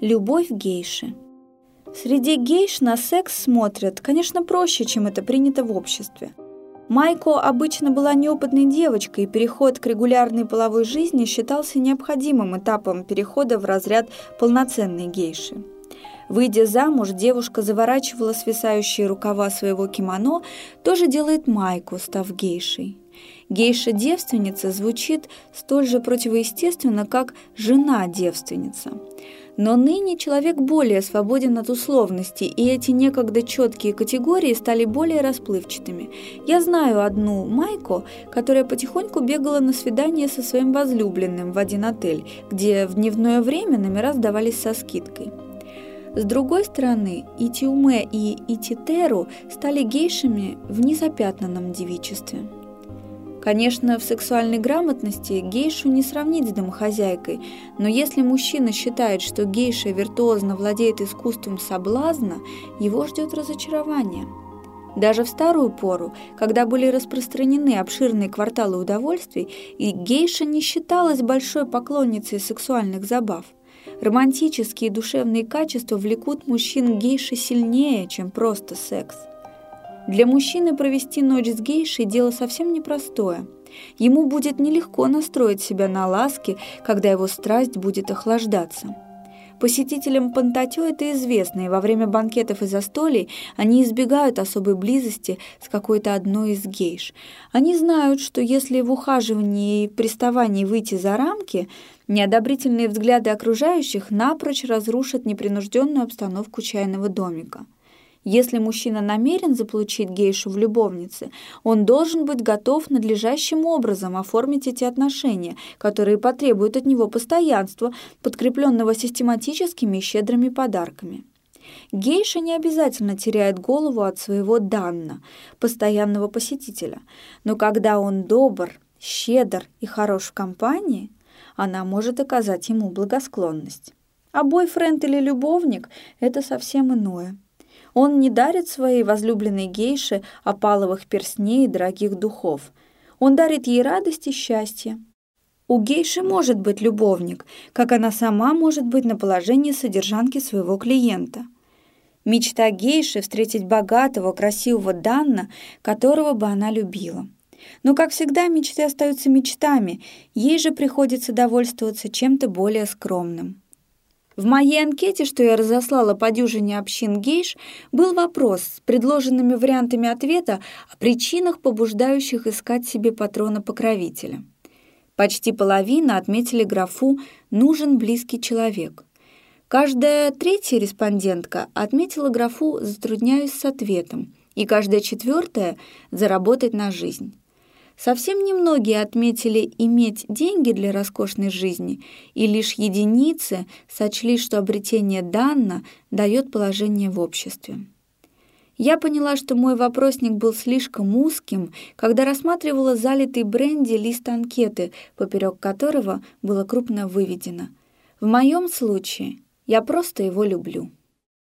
Любовь гейши. Среди гейш на секс смотрят, конечно, проще, чем это принято в обществе. Майко обычно была неопытной девочкой, и переход к регулярной половой жизни считался необходимым этапом перехода в разряд полноценной гейши. Выйдя замуж, девушка заворачивала свисающие рукава своего кимоно, тоже делает майку, став гейшей. Гейша-девственница звучит столь же противоестественно, как жена-девственница. Но ныне человек более свободен от условностей, и эти некогда четкие категории стали более расплывчатыми. Я знаю одну Майку, которая потихоньку бегала на свидание со своим возлюбленным в один отель, где в дневное время номера сдавались со скидкой. С другой стороны, Итиуме и Ититеру стали гейшами в незапятнанном девичестве. Конечно, в сексуальной грамотности гейшу не сравнить с домохозяйкой, но если мужчина считает, что гейша виртуозно владеет искусством соблазна, его ждет разочарование. Даже в старую пору, когда были распространены обширные кварталы удовольствий, и гейша не считалась большой поклонницей сексуальных забав. Романтические и душевные качества влекут мужчин гейши сильнее, чем просто секс. Для мужчины провести ночь с гейшей – дело совсем непростое. Ему будет нелегко настроить себя на ласки, когда его страсть будет охлаждаться. Посетителям Пантатё это известно, и во время банкетов и застолий они избегают особой близости с какой-то одной из гейш. Они знают, что если в ухаживании и приставании выйти за рамки, неодобрительные взгляды окружающих напрочь разрушат непринужденную обстановку чайного домика. Если мужчина намерен заполучить гейшу в любовнице, он должен быть готов надлежащим образом оформить эти отношения, которые потребуют от него постоянства, подкрепленного систематическими и щедрыми подарками. Гейша не обязательно теряет голову от своего данна, постоянного посетителя, но когда он добр, щедр и хорош в компании, она может оказать ему благосклонность. А бойфренд или любовник – это совсем иное – он не дарит своей возлюбленной гейше опаловых перстней и дорогих духов. Он дарит ей радость и счастье. У гейши может быть любовник, как она сама может быть на положении содержанки своего клиента. Мечта гейши — встретить богатого, красивого Данна, которого бы она любила. Но, как всегда, мечты остаются мечтами, ей же приходится довольствоваться чем-то более скромным. В моей анкете, что я разослала по дюжине общин гейш, был вопрос с предложенными вариантами ответа о причинах, побуждающих искать себе патрона-покровителя. Почти половина отметили графу «нужен близкий человек». Каждая третья респондентка отметила графу «затрудняюсь с ответом», и каждая четвертая «заработать на жизнь». Совсем немногие отметили иметь деньги для роскошной жизни, и лишь единицы сочли, что обретение Данна дает положение в обществе. Я поняла, что мой вопросник был слишком узким, когда рассматривала залитый бренди лист анкеты, поперек которого было крупно выведено. В моем случае я просто его люблю.